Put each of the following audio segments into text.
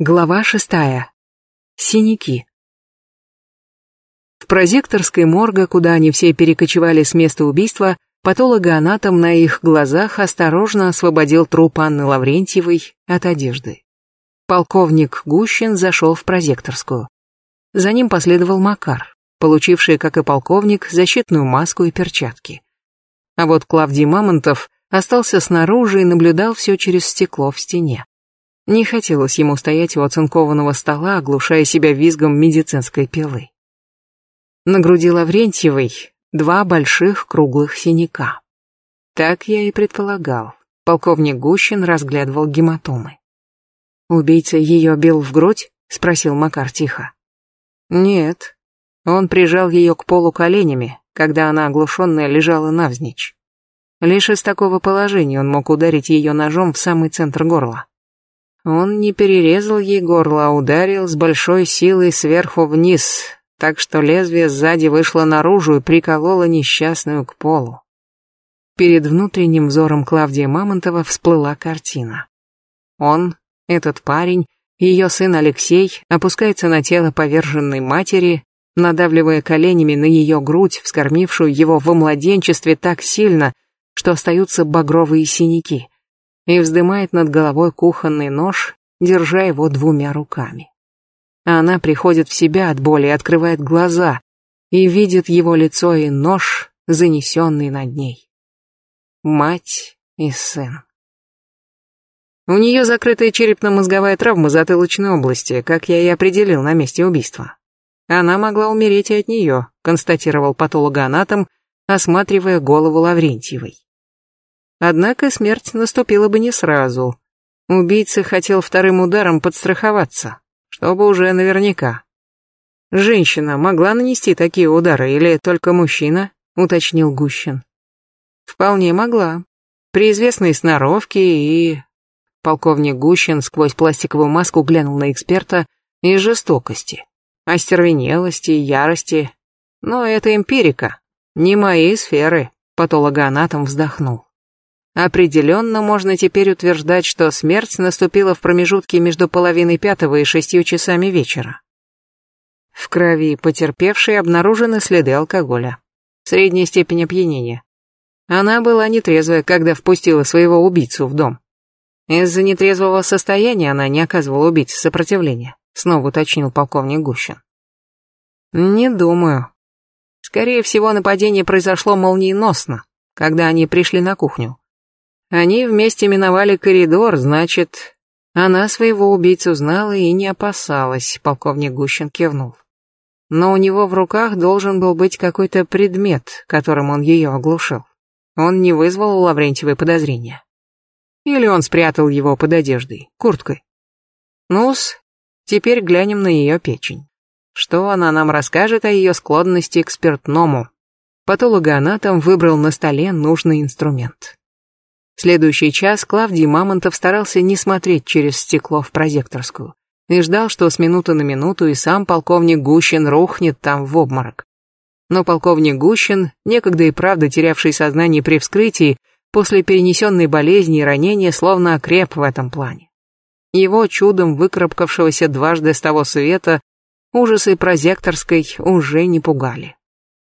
Глава шестая. Синяки. В прозекторской морга, куда они все перекочевали с места убийства, патологоанатом на их глазах осторожно освободил труп Анны Лаврентьевой от одежды. Полковник Гущин зашел в прозекторскую. За ним последовал Макар, получивший, как и полковник, защитную маску и перчатки. А вот Клавдий Мамонтов остался снаружи и наблюдал все через стекло в стене. Не хотелось ему стоять у оцинкованного стола, оглушая себя визгом медицинской пилы. На груди Лаврентьевой два больших круглых синяка. Так я и предполагал. Полковник Гущин разглядывал гематомы. «Убийца ее бил в грудь?» — спросил Макар тихо. «Нет». Он прижал ее к полу коленями, когда она оглушенная лежала навзничь. Лишь из такого положения он мог ударить ее ножом в самый центр горла. Он не перерезал ей горло, а ударил с большой силой сверху вниз, так что лезвие сзади вышло наружу и прикололо несчастную к полу. Перед внутренним взором Клавдия Мамонтова всплыла картина. Он, этот парень, ее сын Алексей опускается на тело поверженной матери, надавливая коленями на ее грудь, вскормившую его во младенчестве так сильно, что остаются багровые синяки и вздымает над головой кухонный нож, держа его двумя руками. Она приходит в себя от боли, открывает глаза и видит его лицо и нож, занесенный над ней. Мать и сын. У нее закрытая черепно-мозговая травма затылочной области, как я и определил на месте убийства. Она могла умереть и от нее, констатировал патологоанатом, осматривая голову Лаврентьевой. Однако смерть наступила бы не сразу. Убийца хотел вторым ударом подстраховаться, чтобы уже наверняка. Женщина могла нанести такие удары или только мужчина, уточнил Гущин. Вполне могла. При известной сноровке и... Полковник Гущин сквозь пластиковую маску глянул на эксперта и жестокости, остервенелости ярости. Но это эмпирика, не мои сферы, патологоанатом вздохнул. Определенно можно теперь утверждать, что смерть наступила в промежутке между половиной пятого и шестью часами вечера. В крови потерпевшей обнаружены следы алкоголя. Средняя степень опьянения. Она была нетрезвая, когда впустила своего убийцу в дом. Из-за нетрезвого состояния она не оказывала убийце сопротивления, снова уточнил полковник Гущин. Не думаю. Скорее всего, нападение произошло молниеносно, когда они пришли на кухню. Они вместе миновали коридор, значит, она своего убийцу знала и не опасалась, полковник Гущин кивнул. Но у него в руках должен был быть какой-то предмет, которым он ее оглушил. Он не вызвал у Лаврентьевой подозрения. Или он спрятал его под одеждой, курткой. Ну-с, теперь глянем на ее печень. Что она нам расскажет о ее склонности к спиртному? Патологоанатом выбрал на столе нужный инструмент. Следующий час Клавдий Мамонтов старался не смотреть через стекло в прозекторскую и ждал, что с минуты на минуту и сам полковник Гущин рухнет там в обморок. Но полковник Гущин, некогда и правда терявший сознание при вскрытии, после перенесенной болезни и ранения словно окреп в этом плане. Его чудом выкарабкавшегося дважды с того света ужасы прозекторской уже не пугали.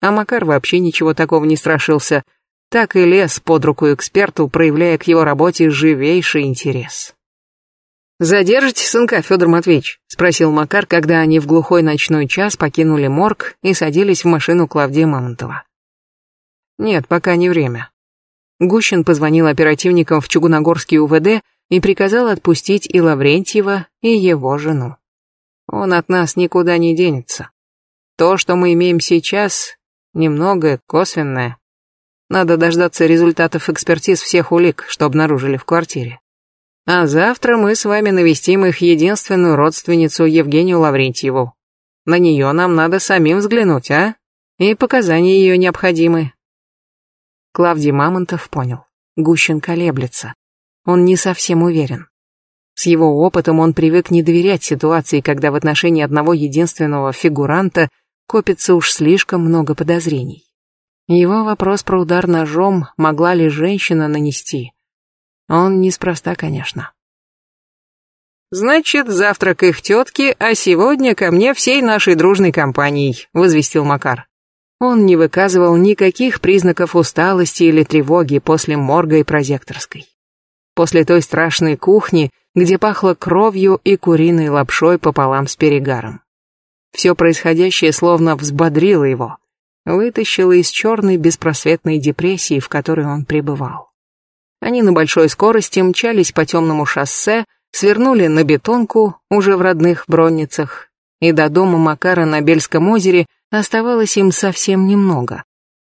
А Макар вообще ничего такого не страшился – так и лез под руку эксперту, проявляя к его работе живейший интерес. «Задержите сынка, Федор Матвеевич?» — спросил Макар, когда они в глухой ночной час покинули морг и садились в машину Клавдия Мамонтова. «Нет, пока не время». Гущин позвонил оперативникам в Чугуногорский УВД и приказал отпустить и Лаврентьева, и его жену. Он от нас никуда не денется. То, что мы имеем сейчас, немного косвенное, надо дождаться результатов экспертиз всех улик, что обнаружили в квартире. А завтра мы с вами навестим их единственную родственницу Евгению Лаврентьеву. На нее нам надо самим взглянуть, а? И показания ее необходимы. Клавдий Мамонтов понял. Гущин колеблется. Он не совсем уверен. С его опытом он привык не доверять ситуации, когда в отношении одного единственного фигуранта копится уж слишком много подозрений. Его вопрос про удар ножом могла ли женщина нанести. Он неспроста, конечно. «Значит, завтрак их тетки, а сегодня ко мне всей нашей дружной компанией», — возвестил Макар. Он не выказывал никаких признаков усталости или тревоги после морга и прозекторской. После той страшной кухни, где пахло кровью и куриной лапшой пополам с перегаром. Все происходящее словно взбодрило его, вытащило из черной беспросветной депрессии, в которой он пребывал. Они на большой скорости мчались по темному шоссе, свернули на бетонку, уже в родных бронницах, и до дома Макара на Бельском озере оставалось им совсем немного.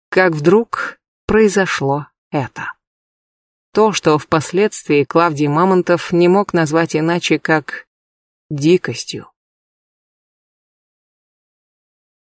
Как вдруг произошло это. То, что впоследствии Клавдий Мамонтов не мог назвать иначе, как дикостью.